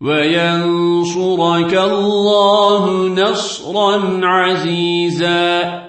وينصرك الله نصرا عزيزا